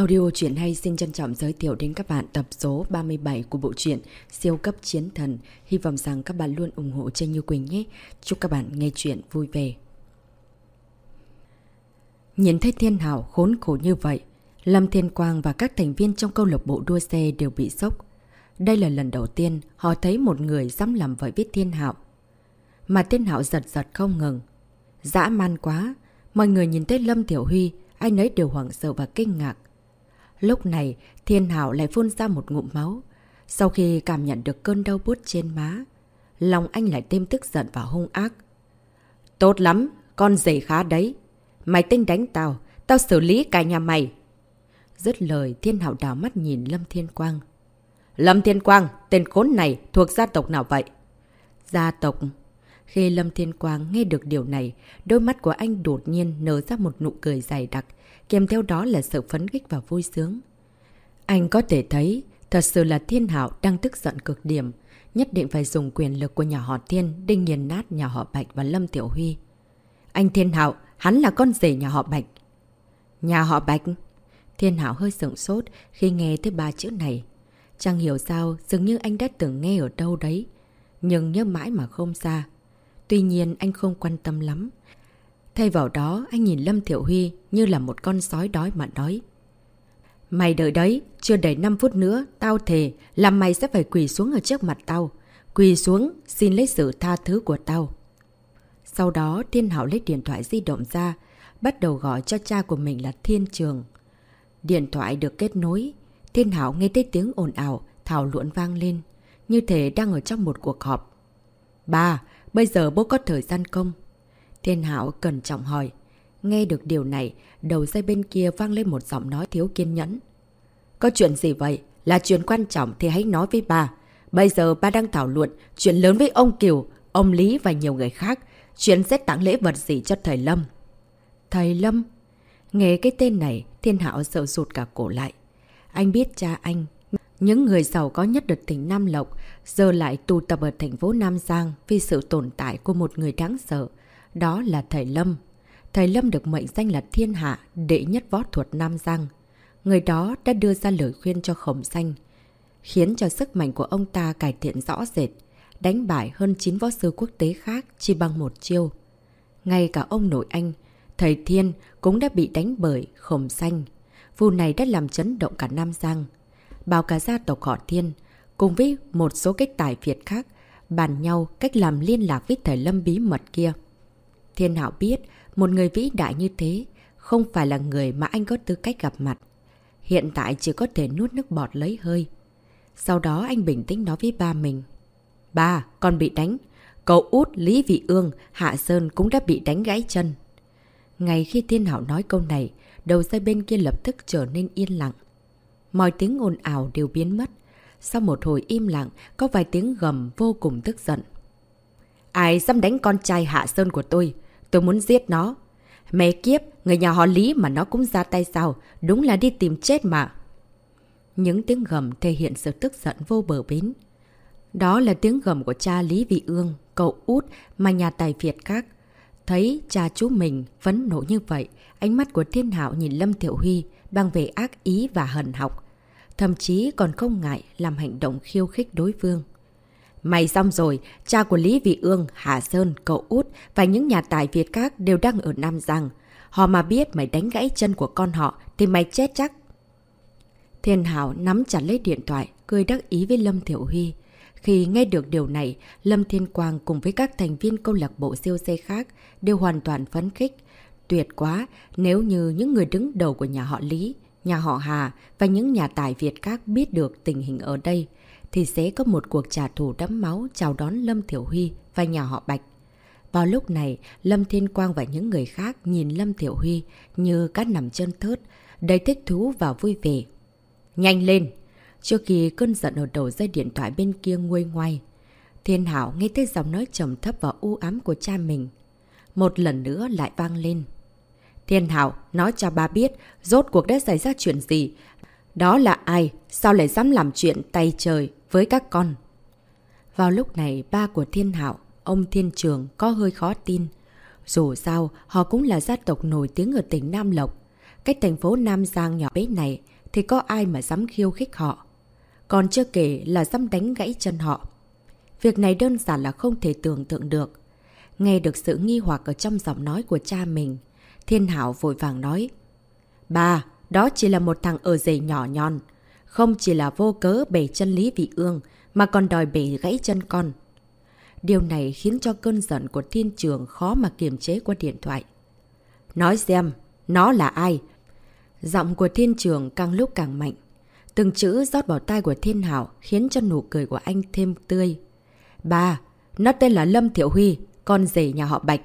Audio truyện hay xin trân trọng giới thiệu đến các bạn tập số 37 của bộ truyện Siêu cấp chiến thần. Hy vọng rằng các bạn luôn ủng hộ Tranh Như Quỳnh nhé. Chúc các bạn nghe truyện vui vẻ. Nhìn thấy Thiên Hảo khốn khổ như vậy, Lâm Thiên Quang và các thành viên trong câu lạc bộ đua xe đều bị sốc. Đây là lần đầu tiên họ thấy một người dám làm vậy với Thiên Hạo. Mà Thiên Hạo giật giật không ngừng. Dã man quá, mọi người nhìn thấy Lâm Tiểu Huy, ai nấy đều hoảng sợ và kinh ngạc. Lúc này, Thiên Hảo lại phun ra một ngụm máu. Sau khi cảm nhận được cơn đau bút trên má, lòng anh lại thêm tức giận và hung ác. Tốt lắm, con dày khá đấy. Mày tinh đánh tao, tao xử lý cả nhà mày. Dứt lời, Thiên Hảo đảo mắt nhìn Lâm Thiên Quang. Lâm Thiên Quang, tên khốn này thuộc gia tộc nào vậy? Gia tộc... Khi Lâm Thiên Quang nghe được điều này, đôi mắt của anh đột nhiên nở ra một nụ cười dày đặc, kèm theo đó là sự phấn khích và vui sướng. Anh có thể thấy, thật sự là Thiên Hạo đang tức giận cực điểm, nhất định phải dùng quyền lực của nhà họ Thiên để nghiền nát nhà họ Bạch và Lâm Tiểu Huy. Anh Thiên Hạo, hắn là con rể nhà họ Bạch. Nhà họ Bạch? Thiên Hạo hơi sửng sốt khi nghe tới ba chữ này. Chẳng hiểu sao, dường như anh đã từng nghe ở đâu đấy, nhưng nhớ mãi mà không xa. Tuy nhiên anh không quan tâm lắm, Thay vào đó, anh nhìn Lâm Thiểu Huy như là một con sói đói mà nói. Mày đợi đấy, chưa đầy 5 phút nữa, tao thề là mày sẽ phải quỳ xuống ở trước mặt tao. Quỳ xuống, xin lấy sự tha thứ của tao. Sau đó, Thiên Hảo lấy điện thoại di động ra, bắt đầu gọi cho cha của mình là Thiên Trường. Điện thoại được kết nối, Thiên Hảo nghe thấy tiếng ồn ào, thảo luận vang lên, như thể đang ở trong một cuộc họp. Ba, bây giờ bố có thời gian không Thiên Hảo cẩn trọng hỏi. Nghe được điều này, đầu dây bên kia vang lên một giọng nói thiếu kiên nhẫn. Có chuyện gì vậy? Là chuyện quan trọng thì hãy nói với bà. Bây giờ ba đang thảo luận chuyện lớn với ông Kiều, ông Lý và nhiều người khác. Chuyện sẽ tặng lễ vật gì cho thầy Lâm? Thầy Lâm? Nghe cái tên này, Thiên Hảo sợ rụt cả cổ lại. Anh biết cha anh, những người giàu có nhất được tỉnh Nam Lộc, giờ lại tụ tập ở thành phố Nam Giang vì sự tồn tại của một người đáng sợ. Đó là thầy Lâm. Thầy Lâm được mệnh danh là thiên hạ, đệ nhất võ thuật Nam Giang. Người đó đã đưa ra lời khuyên cho khổng xanh, khiến cho sức mạnh của ông ta cải thiện rõ rệt, đánh bại hơn 9 võ sư quốc tế khác chỉ bằng một chiêu. Ngay cả ông nội anh, thầy Thiên cũng đã bị đánh bởi khổng xanh. Vụ này đã làm chấn động cả Nam Giang. Bào cả gia tộc họ Thiên, cùng với một số cách tài Việt khác, bàn nhau cách làm liên lạc với thầy Lâm bí mật kia. Thiên Hạo biết, một người vĩ đại như thế không phải là người mà anh có tư cách gặp mặt. Hiện tại chỉ có thể nuốt nước bọt lấy hơi. Sau đó anh bình tĩnh nói với ba mình. Ba, con bị đánh. Cậu út Lý Vị Ương, Hạ Sơn cũng đã bị đánh gãy chân. Ngay khi Thiên Hảo nói câu này, đầu dây bên kia lập tức trở nên yên lặng. Mọi tiếng ồn ào đều biến mất. Sau một hồi im lặng, có vài tiếng gầm vô cùng tức giận. Ai dám đánh con trai Hạ Sơn của tôi? Tôi muốn giết nó. Mẹ kiếp, người nhà họ Lý mà nó cũng ra tay sao? Đúng là đi tìm chết mà. Những tiếng gầm thể hiện sự tức giận vô bờ bến. Đó là tiếng gầm của cha Lý Vị Ương, cậu út mà nhà tài Việt khác. Thấy cha chú mình phấn nổ như vậy, ánh mắt của thiên hạo nhìn Lâm Thiệu Huy bằng về ác ý và hận học. Thậm chí còn không ngại làm hành động khiêu khích đối phương. Mày xong rồi, cha của Lý Vị Ương, Hà Sơn, cậu út và những nhà tài Việt khác đều đang ở Nam Giang. Họ mà biết mày đánh gãy chân của con họ thì mày chết chắc. Thiên Hảo nắm chặt lấy điện thoại, cười đắc ý với Lâm Thiểu Huy. Khi nghe được điều này, Lâm Thiên Quang cùng với các thành viên câu lạc bộ siêu xe khác đều hoàn toàn phấn khích. Tuyệt quá nếu như những người đứng đầu của nhà họ Lý, nhà họ Hà và những nhà tài Việt khác biết được tình hình ở đây thì sẽ có một cuộc trả thù đẫm máu chào đón Lâm Thiểu Huy và nhà họ Bạch. Vào lúc này, Lâm Thiên Quang và những người khác nhìn Lâm Thiểu Huy như cá nằm chân thớt, đầy thích thú và vui vẻ. Nhanh lên! Trước khi cơn giận ở đầu dây điện thoại bên kia nguôi ngoay, Thiên Hảo nghe thấy giọng nói trầm thấp và u ám của cha mình. Một lần nữa lại vang lên. Thiên Hảo nói cho ba biết rốt cuộc đã xảy ra chuyện gì. Đó là ai? Sao lại dám làm chuyện tay trời với các con. Vào lúc này, ba của Thiên Hạo, ông Thiên Trường có hơi khó tin. Dù sao, họ cũng là gia tộc nổi tiếng ở tỉnh Nam Lộc. Cách thành phố Nam Giang nhỏ bé này thì có ai mà dám khiêu khích họ. Còn chưa kể là dám đánh gãy chân họ. Việc này đơn giản là không thể tưởng tượng được. Nghe được sự nghi hoặc ở trong giọng nói của cha mình, Thiên Hảo vội vàng nói. ba đó chỉ là một thằng ở dày nhỏ nhon. Không chỉ là vô cớ bể chân lý vị ương, mà còn đòi bể gãy chân con. Điều này khiến cho cơn giận của thiên trường khó mà kiềm chế qua điện thoại. Nói xem, nó là ai? Giọng của thiên trường càng lúc càng mạnh. Từng chữ rót vào tai của thiên hảo khiến cho nụ cười của anh thêm tươi. Ba, nó tên là Lâm Thiệu Huy, con rể nhà họ Bạch.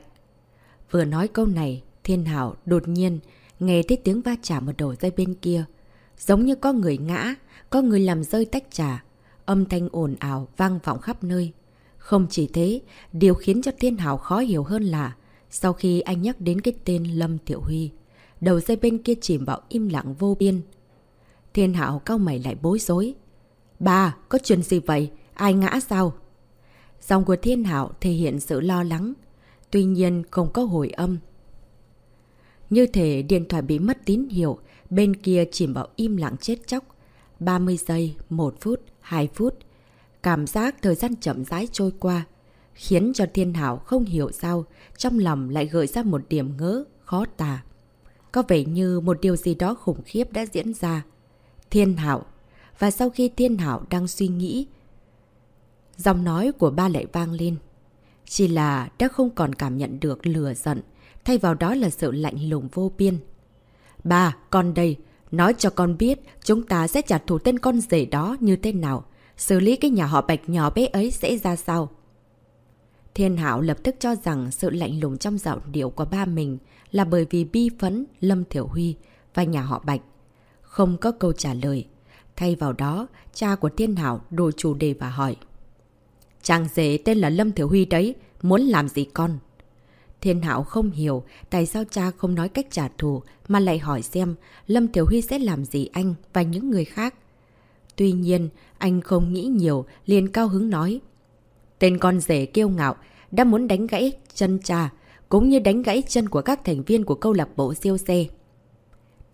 Vừa nói câu này, thiên hảo đột nhiên nghe thấy tiếng va chạm ở đầu dây bên kia. Giống như có người ngã, có người làm rơi tách trà. Âm thanh ồn ào vang vọng khắp nơi. Không chỉ thế, điều khiến cho Thiên Hảo khó hiểu hơn là sau khi anh nhắc đến cái tên Lâm Tiểu Huy, đầu dây bên kia chìm vào im lặng vô biên. Thiên Hảo cao mày lại bối rối. Bà, có chuyện gì vậy? Ai ngã sao? Dòng của Thiên Hảo thể hiện sự lo lắng, tuy nhiên không có hồi âm. Như thể điện thoại bị mất tín hiệu, bên kia chìm vào im lặng chết chóc. 30 giây, 1 phút, 2 phút. Cảm giác thời gian chậm rãi trôi qua, khiến cho Thiên Hảo không hiểu sao, trong lòng lại gợi ra một điểm ngỡ, khó tả. Có vẻ như một điều gì đó khủng khiếp đã diễn ra. Thiên Hảo. Và sau khi Thiên Hảo đang suy nghĩ, Giọng nói của ba lại vang lên. Chỉ là đã không còn cảm nhận được lừa giận, thay vào đó là sự lạnh lùng vô biên. Ba, con đây, nói cho con biết chúng ta sẽ trả thù tên con rể đó như thế nào. Xử lý cái nhà họ bạch nhỏ bé ấy sẽ ra sao? Thiên Hảo lập tức cho rằng sự lạnh lùng trong giọng điệu của ba mình là bởi vì bi phấn Lâm Thiểu Huy và nhà họ Bạch. Không có câu trả lời. Thay vào đó, cha của Thiên Hảo đổi chủ đề và hỏi. Chàng rể tên là Lâm Thiểu Huy đấy, muốn làm gì con? Thiên Hạo không hiểu tại sao cha không nói cách trả thù mà lại hỏi xem Lâm Tiểu Huy sẽ làm gì anh và những người khác. Tuy nhiên, anh không nghĩ nhiều, liền cao hứng nói. Tên con rể kiêu ngạo, đã muốn đánh gãy chân cha, cũng như đánh gãy chân của các thành viên của câu lạc bộ siêu xe.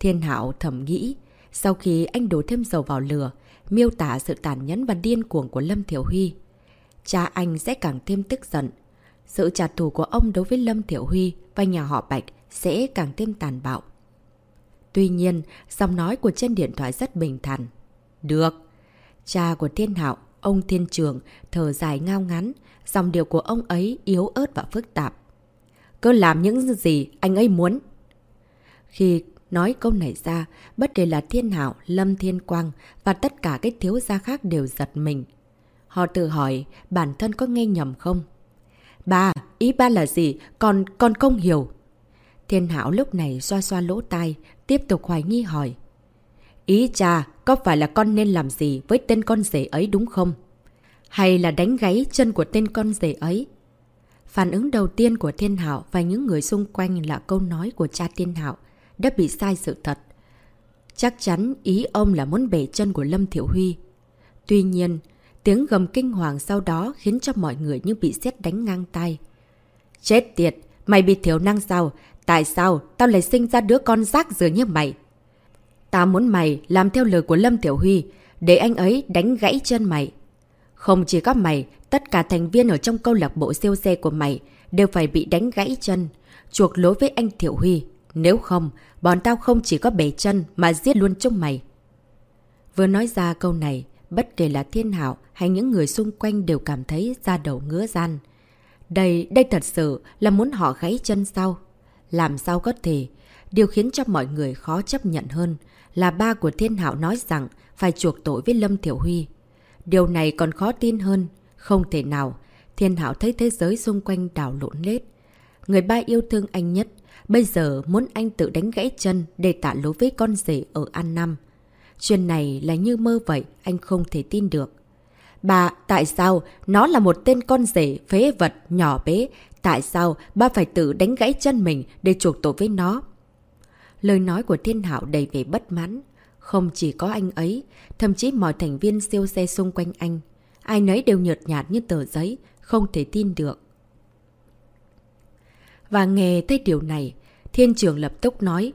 Thiên Hạo thầm nghĩ, sau khi anh đổ thêm dầu vào lửa, miêu tả sự tàn nhẫn và điên cuồng của Lâm Thiểu Huy, cha anh sẽ càng thêm tức giận. Sự trả thù của ông đối với Lâm Thiểu Huy và nhà họ Bạch sẽ càng thêm tàn bạo. Tuy nhiên, giọng nói của trên điện thoại rất bình thản. Được. Cha của Thiên Hạo, ông Thiên Trường, thở dài ngao ngắn, dòng điệu của ông ấy yếu ớt và phức tạp. Cứ làm những gì anh ấy muốn. Khi nói câu này ra, bất kể là Thiên Hạo, Lâm Thiên Quang và tất cả các thiếu gia khác đều giật mình. Họ tự hỏi bản thân có nghe nhầm không? Ba, ý ba là gì? Còn, con không hiểu. Thiên Hảo lúc này xoa xoa lỗ tai, tiếp tục hoài nghi hỏi. Ý cha, có phải là con nên làm gì với tên con rể ấy đúng không? Hay là đánh gáy chân của tên con rể ấy? Phản ứng đầu tiên của Thiên Hảo và những người xung quanh là câu nói của cha Thiên Hảo đã bị sai sự thật. Chắc chắn ý ông là muốn bể chân của Lâm Thiểu Huy. Tuy nhiên, Tiếng gầm kinh hoàng sau đó khiến cho mọi người như bị xét đánh ngang tay. Chết tiệt! Mày bị thiếu năng sao? Tại sao tao lại sinh ra đứa con rác dừa như mày? Tao muốn mày làm theo lời của Lâm Tiểu Huy, để anh ấy đánh gãy chân mày. Không chỉ có mày, tất cả thành viên ở trong câu lạc bộ siêu xe của mày đều phải bị đánh gãy chân, chuộc lối với anh Tiểu Huy. Nếu không, bọn tao không chỉ có bể chân mà giết luôn chúng mày. Vừa nói ra câu này, bất kể là thiên hạo hay những người xung quanh đều cảm thấy da đầu ngứa gian. Đây, đây thật sự là muốn họ gãy chân sau. Làm sao có thể? Điều khiến cho mọi người khó chấp nhận hơn là ba của thiên hạo nói rằng phải chuộc tội với Lâm Thiểu Huy. Điều này còn khó tin hơn. Không thể nào. Thiên hạo thấy thế giới xung quanh đảo lộn lết. Người ba yêu thương anh nhất. Bây giờ muốn anh tự đánh gãy chân để tạ lỗi với con rể ở An nam Chuyện này là như mơ vậy, anh không thể tin được. Bà, tại sao? Nó là một tên con rể, phế vật, nhỏ bé. Tại sao ba phải tự đánh gãy chân mình để chuộc tội với nó? Lời nói của thiên hạo đầy vẻ bất mãn. Không chỉ có anh ấy, thậm chí mọi thành viên siêu xe xung quanh anh. Ai nấy đều nhợt nhạt như tờ giấy, không thể tin được. Và nghe thấy điều này, thiên trường lập tức nói.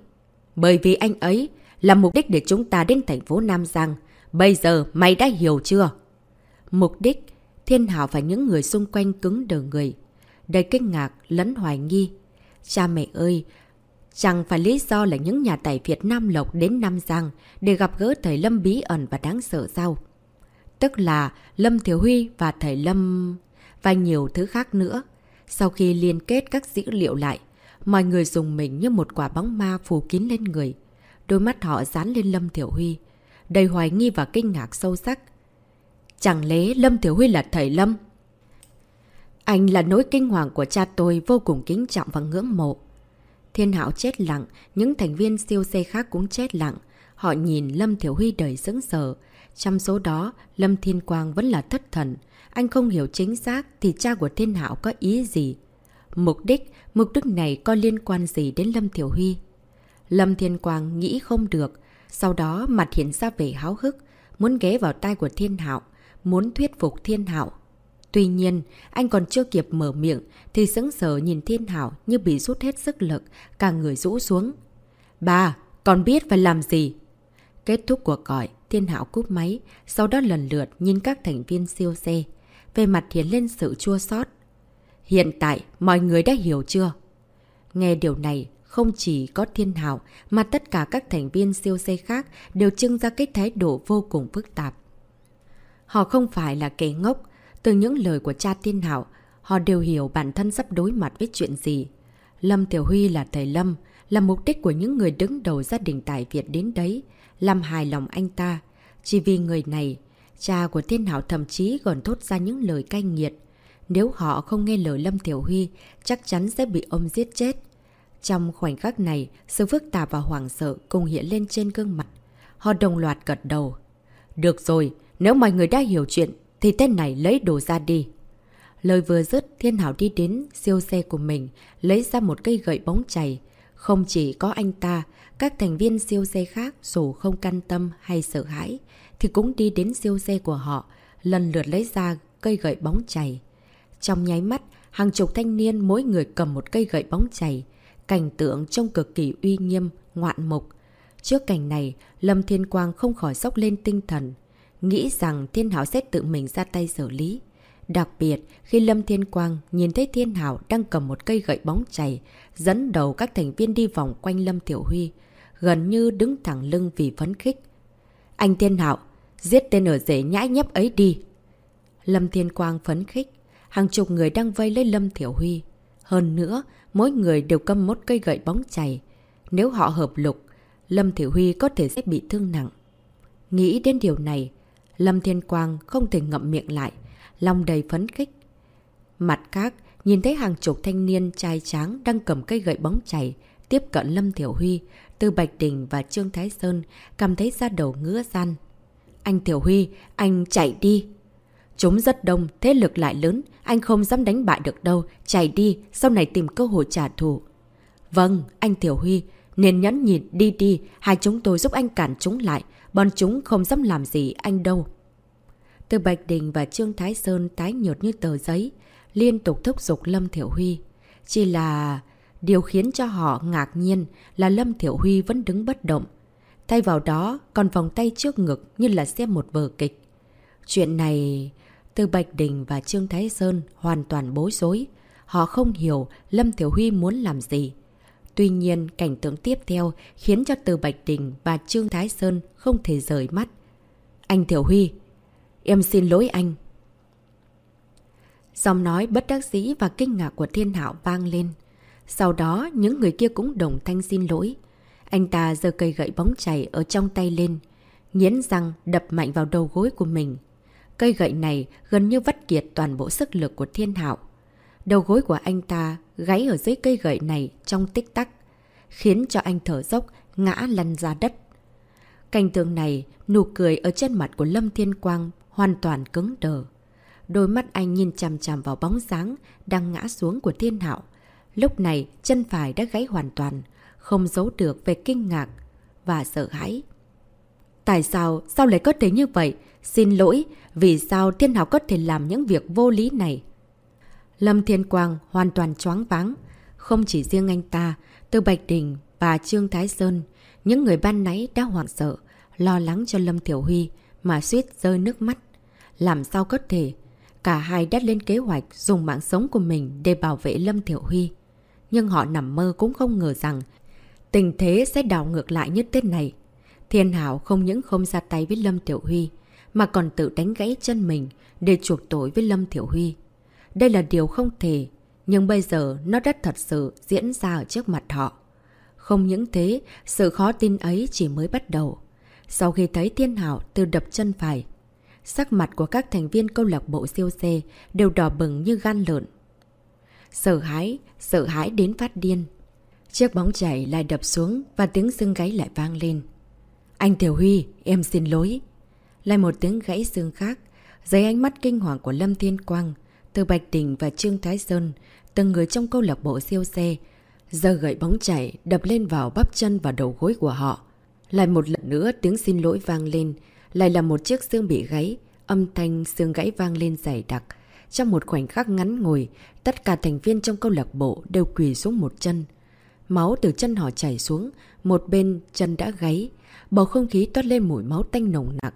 Bởi vì anh ấy là mục đích để chúng ta đến thành phố Nam Giang. Bây giờ mày đã hiểu chưa? Mục đích, thiên hảo và những người xung quanh cứng đờ người. Đầy kinh ngạc, lẫn hoài nghi. Cha mẹ ơi, chẳng phải lý do là những nhà tài Việt Nam Lộc đến Nam Giang để gặp gỡ thầy Lâm bí ẩn và đáng sợ sao? Tức là Lâm Thiếu Huy và thầy Lâm... và nhiều thứ khác nữa. Sau khi liên kết các dữ liệu lại, mọi người dùng mình như một quả bóng ma phủ kín lên người. Đôi mắt họ dán lên Lâm Thiểu Huy, đầy hoài nghi và kinh ngạc sâu sắc. Chẳng lẽ Lâm Thiểu Huy là thầy Lâm? Anh là nỗi kinh hoàng của cha tôi vô cùng kính trọng và ngưỡng mộ. Thiên Hảo chết lặng, những thành viên siêu xe khác cũng chết lặng. Họ nhìn Lâm Thiểu Huy đầy sững sờ. Trong số đó, Lâm Thiên Quang vẫn là thất thần. Anh không hiểu chính xác thì cha của Thiên Hảo có ý gì. Mục đích, mục đích này có liên quan gì đến Lâm Thiểu Huy? Lâm Thiên Quang nghĩ không được. Sau đó mặt hiện ra vẻ háo hức, muốn ghé vào tai của Thiên Hạo, muốn thuyết phục Thiên Hạo. Tuy nhiên, anh còn chưa kịp mở miệng thì sững sờ nhìn Thiên Hạo như bị rút hết sức lực, cả người rũ xuống. Bà, còn biết phải làm gì? Kết thúc cuộc gọi, Thiên Hạo cúp máy, sau đó lần lượt nhìn các thành viên siêu xe. Về mặt hiện lên sự chua xót Hiện tại, mọi người đã hiểu chưa? Nghe điều này, không chỉ có Thiên hạo mà tất cả các thành viên siêu xe khác đều trưng ra cái thái độ vô cùng phức tạp. Họ không phải là kẻ ngốc, từ những lời của cha Thiên hạo, họ đều hiểu bản thân sắp đối mặt với chuyện gì. Lâm Tiểu Huy là thầy Lâm, là mục đích của những người đứng đầu gia đình Tài Việt đến đấy, làm hài lòng anh ta. Chỉ vì người này, cha của Thiên hạo thậm chí còn thốt ra những lời cay nghiệt. Nếu họ không nghe lời Lâm Tiểu Huy, chắc chắn sẽ bị ông giết chết. Trong khoảnh khắc này, sự phức tạp và hoảng sợ cùng hiện lên trên gương mặt. Họ đồng loạt gật đầu. Được rồi, nếu mọi người đã hiểu chuyện, thì tên này lấy đồ ra đi. Lời vừa dứt, Thiên Hảo đi đến siêu xe của mình, lấy ra một cây gậy bóng chảy. Không chỉ có anh ta, các thành viên siêu xe khác dù không can tâm hay sợ hãi, thì cũng đi đến siêu xe của họ, lần lượt lấy ra cây gậy bóng chảy. Trong nháy mắt, hàng chục thanh niên mỗi người cầm một cây gậy bóng chảy, cảnh tượng trông cực kỳ uy nghiêm, ngoạn mục. Trước cảnh này, Lâm Thiên Quang không khỏi sốc lên tinh thần, nghĩ rằng Thiên Hảo sẽ tự mình ra tay xử lý. Đặc biệt, khi Lâm Thiên Quang nhìn thấy Thiên Hảo đang cầm một cây gậy bóng chảy, dẫn đầu các thành viên đi vòng quanh Lâm Tiểu Huy, gần như đứng thẳng lưng vì phấn khích. Anh Thiên Hảo, giết tên ở rể nhãi nhép ấy đi. Lâm Thiên Quang phấn khích, hàng chục người đang vây lấy Lâm Tiểu Huy. Hơn nữa, mỗi người đều cầm một cây gậy bóng chảy. Nếu họ hợp lục, Lâm Tiểu Huy có thể sẽ bị thương nặng. Nghĩ đến điều này, Lâm Thiên Quang không thể ngậm miệng lại, lòng đầy phấn khích. Mặt khác, nhìn thấy hàng chục thanh niên trai tráng đang cầm cây gậy bóng chảy, tiếp cận Lâm Thiểu Huy, từ Bạch Đình và Trương Thái Sơn, cảm thấy ra đầu ngứa gian. Anh Thiểu Huy, anh chạy đi! Chúng rất đông, thế lực lại lớn, anh không dám đánh bại được đâu, chạy đi, sau này tìm cơ hội trả thù. Vâng, anh Thiểu Huy, nên nhẫn nhịn đi đi, hai chúng tôi giúp anh cản chúng lại, bọn chúng không dám làm gì anh đâu. Từ Bạch Đình và Trương Thái Sơn tái nhợt như tờ giấy, liên tục thúc giục Lâm Thiểu Huy. Chỉ là... Điều khiến cho họ ngạc nhiên là Lâm Thiểu Huy vẫn đứng bất động. Thay vào đó còn vòng tay trước ngực như là xem một vở kịch. Chuyện này... Từ Bạch Đình và Trương Thái Sơn hoàn toàn bối rối. Họ không hiểu Lâm Thiểu Huy muốn làm gì. Tuy nhiên, cảnh tượng tiếp theo khiến cho Từ Bạch Đình và Trương Thái Sơn không thể rời mắt. Anh Thiểu Huy, em xin lỗi anh. Giọng nói bất đắc dĩ và kinh ngạc của thiên hạo vang lên. Sau đó, những người kia cũng đồng thanh xin lỗi. Anh ta giơ cây gậy bóng chảy ở trong tay lên, nghiến răng đập mạnh vào đầu gối của mình. Cây gậy này gần như vắt kiệt toàn bộ sức lực của thiên hạo. Đầu gối của anh ta gáy ở dưới cây gậy này trong tích tắc, khiến cho anh thở dốc, ngã lăn ra đất. Cảnh tượng này, nụ cười ở trên mặt của Lâm Thiên Quang hoàn toàn cứng đờ. Đôi mắt anh nhìn chằm chằm vào bóng dáng đang ngã xuống của thiên hạo. Lúc này, chân phải đã gáy hoàn toàn, không giấu được về kinh ngạc và sợ hãi. Tại sao? Sao lại có thể như vậy? Xin lỗi, vì sao thiên hào có thể làm những việc vô lý này? Lâm Thiên Quang hoàn toàn choáng váng. Không chỉ riêng anh ta, Tư Bạch Đình và Trương Thái Sơn, Những người ban nãy đã hoảng sợ, lo lắng cho Lâm Tiểu Huy mà suýt rơi nước mắt. Làm sao có thể? Cả hai đã lên kế hoạch dùng mạng sống của mình để bảo vệ Lâm Tiểu Huy. Nhưng họ nằm mơ cũng không ngờ rằng tình thế sẽ đảo ngược lại như thế này. Thiên Hảo không những không ra tay với Lâm Tiểu Huy, mà còn tự đánh gãy chân mình để chuộc tội với Lâm Thiểu Huy. Đây là điều không thể, nhưng bây giờ nó đã thật sự diễn ra ở trước mặt họ. Không những thế, sự khó tin ấy chỉ mới bắt đầu. Sau khi thấy Thiên Hảo từ đập chân phải, sắc mặt của các thành viên câu lạc bộ siêu xe đều đỏ bừng như gan lợn. Sợ hãi, sợ hãi đến phát điên. Chiếc bóng chảy lại đập xuống và tiếng xương gáy lại vang lên. Anh Tiểu Huy, em xin lỗi. Lại một tiếng gãy xương khác, dưới ánh mắt kinh hoàng của Lâm Thiên Quang, từ Bạch Đình và Trương Thái Sơn, từng người trong câu lạc bộ siêu xe, giờ gậy bóng chảy đập lên vào bắp chân và đầu gối của họ. Lại một lần nữa tiếng xin lỗi vang lên, lại là một chiếc xương bị gãy, âm thanh xương gãy vang lên dày đặc. Trong một khoảnh khắc ngắn ngồi, tất cả thành viên trong câu lạc bộ đều quỳ xuống một chân. Máu từ chân họ chảy xuống, một bên chân đã gáy, bầu không khí toát lên mùi máu tanh nồng nặc.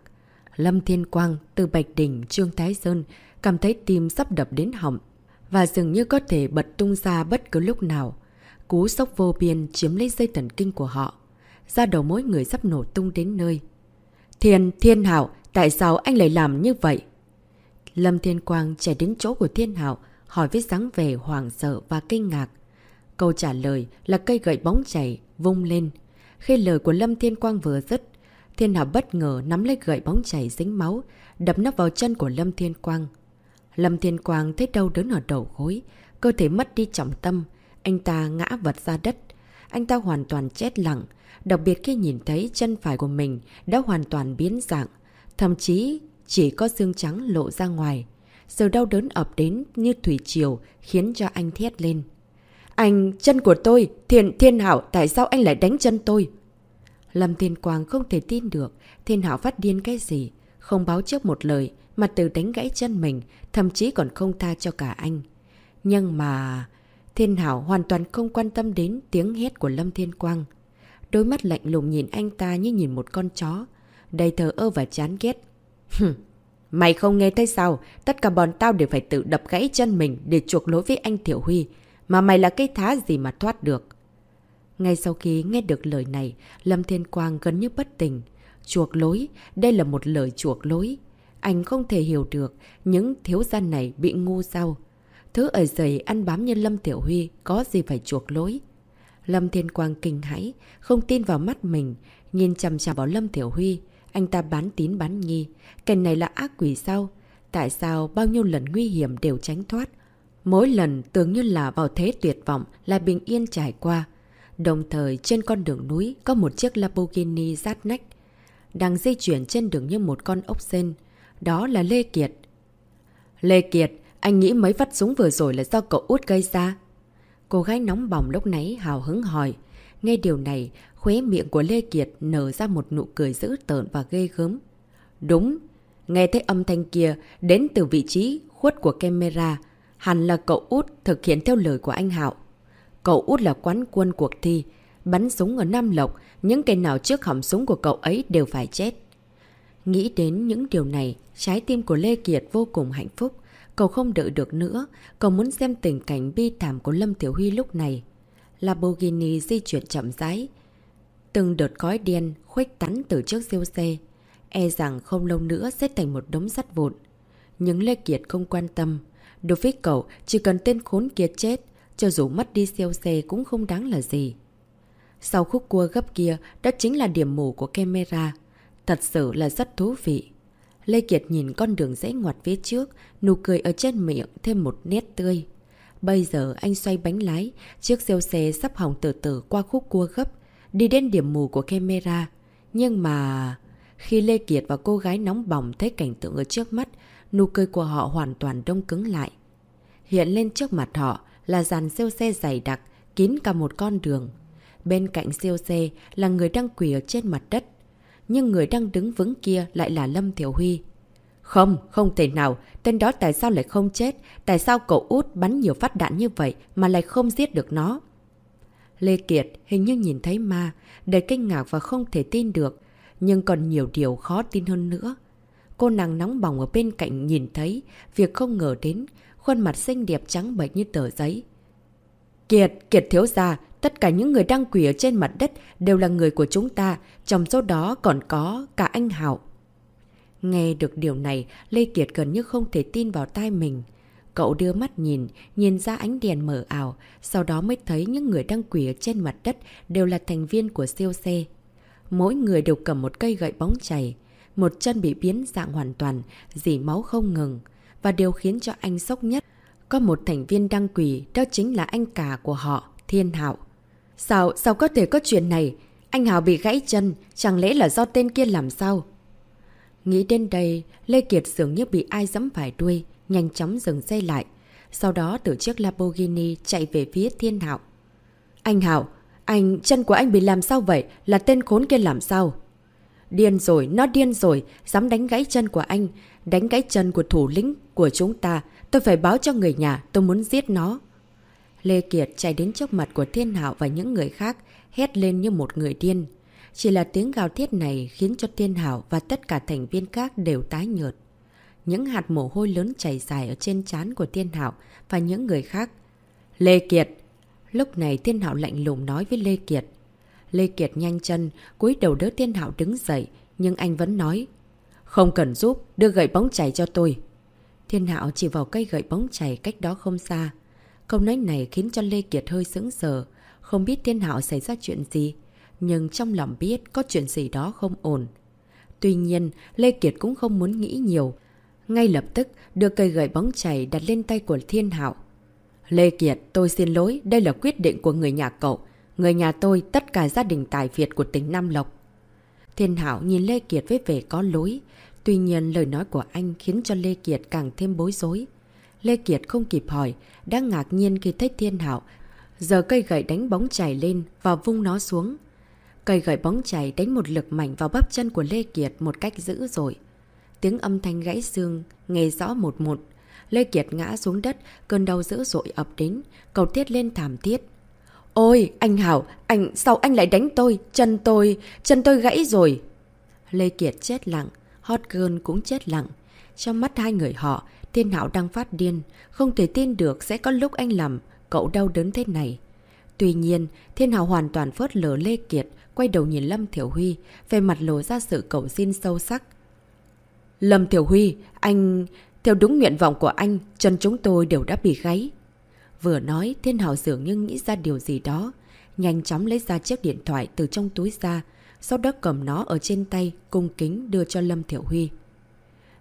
Lâm Thiên Quang, từ Bạch Đỉnh, Trương Thái Sơn cảm thấy tim sắp đập đến họng và dường như có thể bật tung ra bất cứ lúc nào. Cú sốc vô biên chiếm lấy dây thần kinh của họ. Ra đầu mỗi người sắp nổ tung đến nơi. Thiên, Thiên Hảo, tại sao anh lại làm như vậy? Lâm Thiên Quang chạy đến chỗ của Thiên Hảo, hỏi với dáng vẻ hoàng sợ và kinh ngạc. Câu trả lời là cây gậy bóng chảy, vung lên. Khi lời của Lâm Thiên Quang vừa dứt, Thiên Hảo bất ngờ nắm lấy gậy bóng chảy dính máu, đập nắp vào chân của Lâm Thiên Quang. Lâm Thiên Quang thấy đau đớn ở đầu gối, cơ thể mất đi trọng tâm, anh ta ngã vật ra đất. Anh ta hoàn toàn chết lặng, đặc biệt khi nhìn thấy chân phải của mình đã hoàn toàn biến dạng, thậm chí chỉ có xương trắng lộ ra ngoài. Sự đau đớn ập đến như thủy triều khiến cho anh thét lên. Anh, chân của tôi, Thiên, Thiên Hảo, tại sao anh lại đánh chân tôi? Lâm Thiên Quang không thể tin được Thiên Hảo phát điên cái gì. Không báo trước một lời mà từ đánh gãy chân mình, thậm chí còn không tha cho cả anh. Nhưng mà... Thiên Hảo hoàn toàn không quan tâm đến tiếng hét của Lâm Thiên Quang. Đôi mắt lạnh lùng nhìn anh ta như nhìn một con chó. Đầy thờ ơ và chán ghét. Mày không nghe thấy sao? Tất cả bọn tao đều phải tự đập gãy chân mình để chuộc lỗi với anh Tiểu Huy. Mà mày là cây thá gì mà thoát được? Ngay sau khi nghe được lời này, Lâm Thiên Quang gần như bất tỉnh. Chuộc lối, đây là một lời chuộc lối. Anh không thể hiểu được những thiếu gia này bị ngu sao. Thứ ở giày ăn bám như Lâm Tiểu Huy có gì phải chuộc lối. Lâm Thiên Quang kinh hãi, không tin vào mắt mình, nhìn chằm chằm vào Lâm Tiểu Huy. Anh ta bán tín bán nghi. kẻ này là ác quỷ sao? Tại sao bao nhiêu lần nguy hiểm đều tránh thoát? Mỗi lần tưởng như là vào thế tuyệt vọng là bình yên trải qua. Đồng thời trên con đường núi có một chiếc Lamborghini rát nách. Đang di chuyển trên đường như một con ốc sen. Đó là Lê Kiệt. Lê Kiệt, anh nghĩ mấy phát súng vừa rồi là do cậu út gây ra. Cô gái nóng bỏng lúc nãy hào hứng hỏi. Nghe điều này, khuế miệng của Lê Kiệt nở ra một nụ cười dữ tợn và ghê gớm. Đúng, nghe thấy âm thanh kia đến từ vị trí khuất của camera. Hẳn là cậu út thực hiện theo lời của anh Hạo. Cậu út là quán quân cuộc thi. Bắn súng ở Nam Lộc, những cây nào trước hỏng súng của cậu ấy đều phải chết. Nghĩ đến những điều này, trái tim của Lê Kiệt vô cùng hạnh phúc. Cậu không đợi được nữa, cậu muốn xem tình cảnh bi thảm của Lâm Tiểu Huy lúc này. Lamborghini di chuyển chậm rãi. Từng đợt khói đen khuếch tắn từ trước siêu xe. E rằng không lâu nữa sẽ thành một đống sắt vụn. Nhưng Lê Kiệt không quan tâm. Đối với cậu, chỉ cần tên khốn kia chết, cho dù mất đi siêu xe cũng không đáng là gì. Sau khúc cua gấp kia, đó chính là điểm mù của camera. Thật sự là rất thú vị. Lê Kiệt nhìn con đường dãy ngoặt phía trước, nụ cười ở trên miệng thêm một nét tươi. Bây giờ anh xoay bánh lái, chiếc siêu xe sắp hỏng từ từ qua khúc cua gấp, đi đến điểm mù của camera. Nhưng mà... Khi Lê Kiệt và cô gái nóng bỏng thấy cảnh tượng ở trước mắt, nụ cười của họ hoàn toàn đông cứng lại. Hiện lên trước mặt họ là dàn siêu xe dày đặc, kín cả một con đường. Bên cạnh siêu xe là người đang quỳ ở trên mặt đất. Nhưng người đang đứng vững kia lại là Lâm Thiểu Huy. Không, không thể nào. Tên đó tại sao lại không chết? Tại sao cậu út bắn nhiều phát đạn như vậy mà lại không giết được nó? Lê Kiệt hình như nhìn thấy ma, đầy kinh ngạc và không thể tin được, nhưng còn nhiều điều khó tin hơn nữa. Cô nàng nóng bỏng ở bên cạnh nhìn thấy, việc không ngờ đến, khuôn mặt xinh đẹp trắng bệch như tờ giấy. Kiệt, Kiệt thiếu gia, tất cả những người đang quỷ ở trên mặt đất đều là người của chúng ta, trong số đó còn có cả anh Hảo. Nghe được điều này, Lê Kiệt gần như không thể tin vào tai mình. Cậu đưa mắt nhìn, nhìn ra ánh đèn mở ảo, sau đó mới thấy những người đang quỷ ở trên mặt đất đều là thành viên của siêu xe. Mỗi người đều cầm một cây gậy bóng chảy, một chân bị biến dạng hoàn toàn, dỉ máu không ngừng. Và điều khiến cho anh sốc nhất, có một thành viên đăng quỷ, đó chính là anh cả của họ, Thiên Hạo. Sao, sao có thể có chuyện này? Anh Hào bị gãy chân, chẳng lẽ là do tên kia làm sao? Nghĩ đến đây, Lê Kiệt dường như bị ai dẫm phải đuôi, nhanh chóng dừng xe lại. Sau đó từ chiếc Lamborghini chạy về phía Thiên Hạo. Anh Hạo, anh, chân của anh bị làm sao vậy? Là tên khốn kia làm sao? Điên rồi, nó điên rồi, dám đánh gãy chân của anh, đánh gãy chân của thủ lĩnh của chúng ta. Tôi phải báo cho người nhà, tôi muốn giết nó. Lê Kiệt chạy đến trước mặt của Thiên Hạo và những người khác, hét lên như một người điên. Chỉ là tiếng gào thiết này khiến cho Thiên Hảo và tất cả thành viên khác đều tái nhợt. Những hạt mồ hôi lớn chảy dài ở trên trán của Thiên Hảo và những người khác. Lê Kiệt! Lúc này Thiên Hảo lạnh lùng nói với Lê Kiệt. Lê Kiệt nhanh chân, cúi đầu đỡ Thiên Hảo đứng dậy, nhưng anh vẫn nói. Không cần giúp, đưa gậy bóng chảy cho tôi. Thiên Hạo chỉ vào cây gậy bóng chảy cách đó không xa. Câu nói này khiến cho Lê Kiệt hơi sững sờ, không biết Thiên Hạo xảy ra chuyện gì nhưng trong lòng biết có chuyện gì đó không ổn. Tuy nhiên, Lê Kiệt cũng không muốn nghĩ nhiều. Ngay lập tức, đưa cây gậy bóng chảy đặt lên tay của Thiên Hạo. Lê Kiệt, tôi xin lỗi, đây là quyết định của người nhà cậu. Người nhà tôi, tất cả gia đình tài Việt của tỉnh Nam Lộc. Thiên Hạo nhìn Lê Kiệt với vẻ có lối. Tuy nhiên, lời nói của anh khiến cho Lê Kiệt càng thêm bối rối. Lê Kiệt không kịp hỏi, đang ngạc nhiên khi thấy Thiên Hạo. Giờ cây gậy đánh bóng chảy lên và vung nó xuống. Cây gậy bóng chảy đánh một lực mạnh vào bắp chân của Lê Kiệt một cách dữ dội. Tiếng âm thanh gãy xương, nghe rõ một một. Lê Kiệt ngã xuống đất, cơn đau dữ dội ập đến, cầu thiết lên thảm thiết. Ôi, anh Hảo, anh, sao anh lại đánh tôi? Chân tôi, chân tôi gãy rồi. Lê Kiệt chết lặng, Hot Girl cũng chết lặng. Trong mắt hai người họ, Thiên Hảo đang phát điên, không thể tin được sẽ có lúc anh làm cậu đau đớn thế này. Tuy nhiên, Thiên Hảo hoàn toàn phớt lờ Lê Kiệt, quay đầu nhìn Lâm Thiểu Huy, về mặt lộ ra sự cầu xin sâu sắc. Lâm Thiểu Huy, anh... Theo đúng nguyện vọng của anh, chân chúng tôi đều đã bị gáy. Vừa nói, Thiên Hảo dường như nghĩ ra điều gì đó. Nhanh chóng lấy ra chiếc điện thoại từ trong túi ra, sau đó cầm nó ở trên tay, cung kính đưa cho Lâm Thiểu Huy.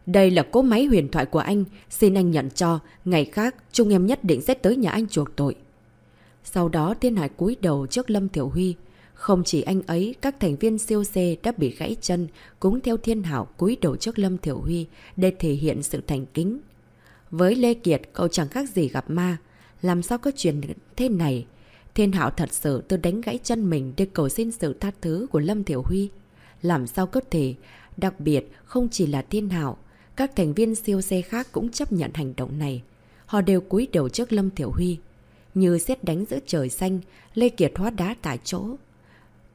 Đây là cố máy huyền thoại của anh, xin anh nhận cho, ngày khác, chúng em nhất định sẽ tới nhà anh chuộc tội. Sau đó Thiên Hải cúi đầu trước Lâm Thiểu Huy, không chỉ anh ấy, các thành viên siêu xe đã bị gãy chân, cũng theo thiên hảo cúi đầu trước Lâm Thiểu Huy để thể hiện sự thành kính. Với Lê Kiệt, cậu chẳng khác gì gặp ma. Làm sao có chuyện thế này? Thiên Hạo thật sự tôi đánh gãy chân mình để cầu xin sự tha thứ của Lâm Thiểu Huy. Làm sao có thể? Đặc biệt, không chỉ là thiên Hạo, các thành viên siêu xe khác cũng chấp nhận hành động này. Họ đều cúi đầu trước Lâm Thiểu Huy. Như xét đánh giữa trời xanh, Lê Kiệt hóa đá tại chỗ.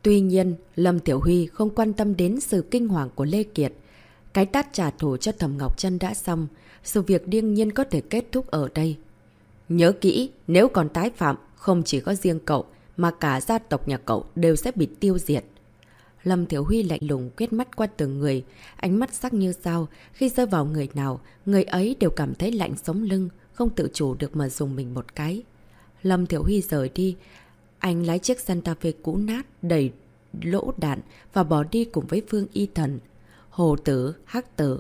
Tuy nhiên, Lâm Tiểu Huy không quan tâm đến sự kinh hoàng của Lê Kiệt. Cái tát trả thù cho Thẩm Ngọc Trân đã xong, sự việc đương nhiên có thể kết thúc ở đây. Nhớ kỹ, nếu còn tái phạm, không chỉ có riêng cậu, mà cả gia tộc nhà cậu đều sẽ bị tiêu diệt. Lâm Thiểu Huy lạnh lùng quét mắt qua từng người, ánh mắt sắc như sao, khi rơi vào người nào, người ấy đều cảm thấy lạnh sống lưng, không tự chủ được mà dùng mình một cái. Lâm Thiểu Huy rời đi, anh lái chiếc Santa Fe cũ nát, đầy lỗ đạn và bỏ đi cùng với Phương Y Thần. Hồ Tử, Hắc Tử,